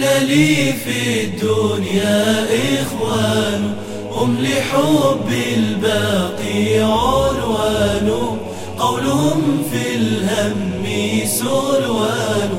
إن لي في الدنيا إخوان هم لحب الباقي عنوان. قولهم في الهم سلوان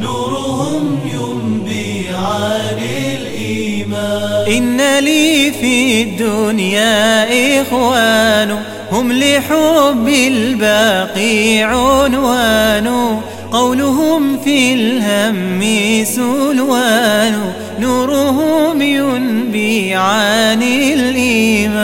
نورهم ينبي عن الإيمان. إن لي في الدنيا إخوان هم لحب الباقي عنوان. قولهم في الهم سلوان نورهم ينبي عن الإيمان.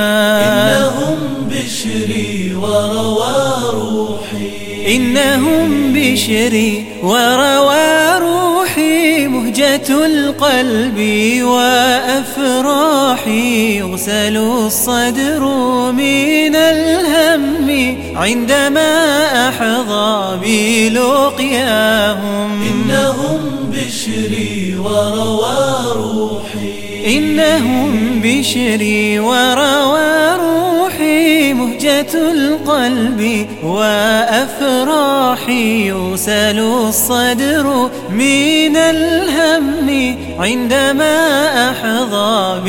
إنهم بشري وروى روحي. إنهم بشري وروى روحي. مهجة القلب وأفراحي يغسل الصدر من الهم عندما أحظى بلقياهم. إنهم بشري وروى روحي. إنهم بشري وروى القلب وأفراحي يوسل الصدر من الهم عندما أحظى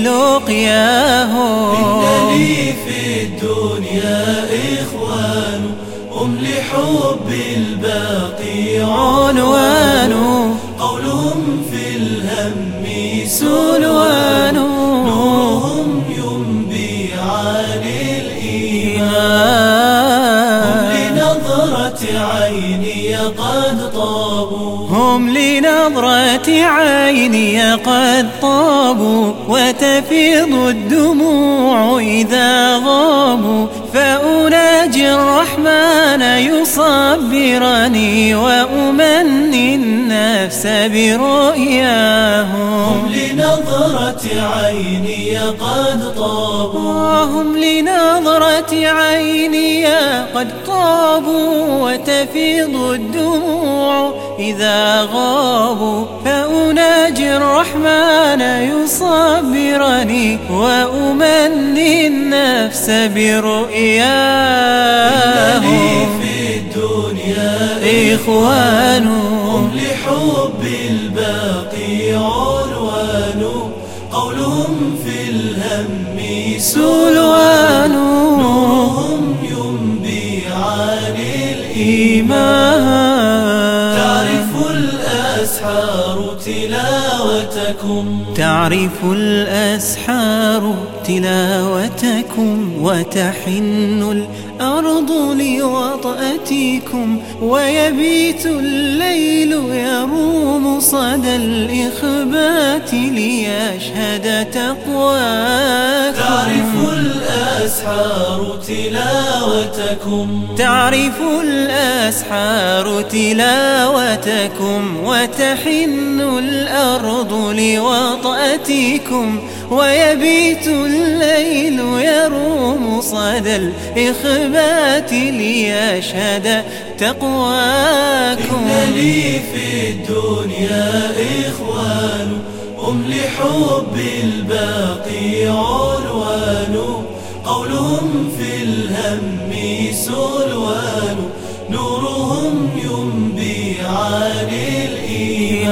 بلقياهم إن لي في الدنيا إخوان هم لحب الباقي عنوان. قولهم في الهم سلوان عيني قد طابوا. هم لنظرة عيني قد طابوا وتفيض الدموع إذا غابوا. فأناجي الرحمن يصبرني وأمني النفس برؤياهم هم لنظرة عيني قد طابوا. وهم لنظرة عيني قد طابوا. وتفيض الدموع إذا غابوا. فأناجي الرحمن يصبرني وأمني النفس في الدنيا إخوان. هم لحب الباقي عنوان قولهم في الهم سلوان. نورهم ينبي عن الإيمان. الأسحار تلاوتكم. تعرف الأسحار تلاوتكم وتحن الأرض لوطأتكم ويبيت الليل يروم صدى الإخبات ليشهد تقواكم. تعرف الأسحار تلاوتكم. تعرف الأسحار تلاوتكم وتحن الأرض لوطأتكم ويبيت الليل يروم صدى الإخبات ليشهد تقواكم. إن لي في الدنيا إخوان هم لحب الباقي عنوان. قولهم في الهم سلوان. نورهم ينبي عن الإيمان.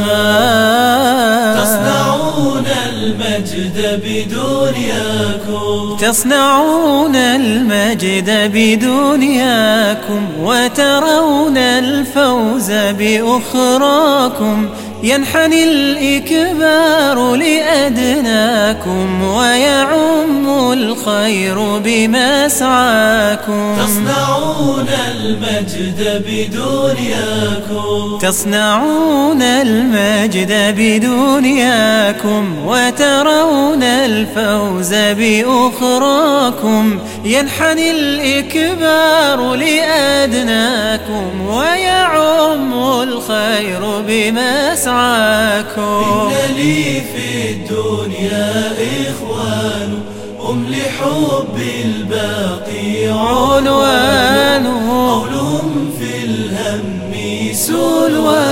تصنعون المجد بدنياكم. تصنعون المجد بدنياكم وترون الفوز بأخراكم. ينحني الإكبار لأدناكم ويعم الخير بمسعاكم تصنعون المجد بدنياكم. تصنعون المجد بدنياكم وترون الفوز بأخراكم. ينحني الإكبار لأدناكم ويعم الخير بمسعاكم إن لي في الدنيا إخوان هم لحب الباقي عنوان قولهم في الهم سلوان.